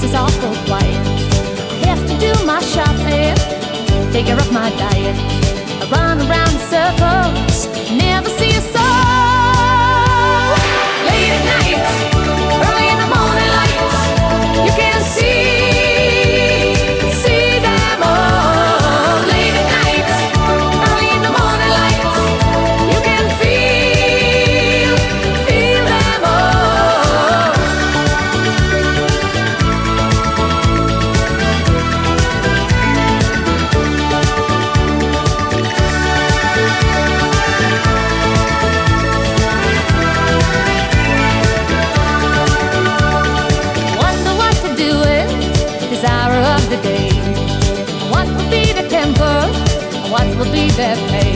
glasses off the white. I have to do my shopping, figure up my diet. I run around in circles, never see a That's pain.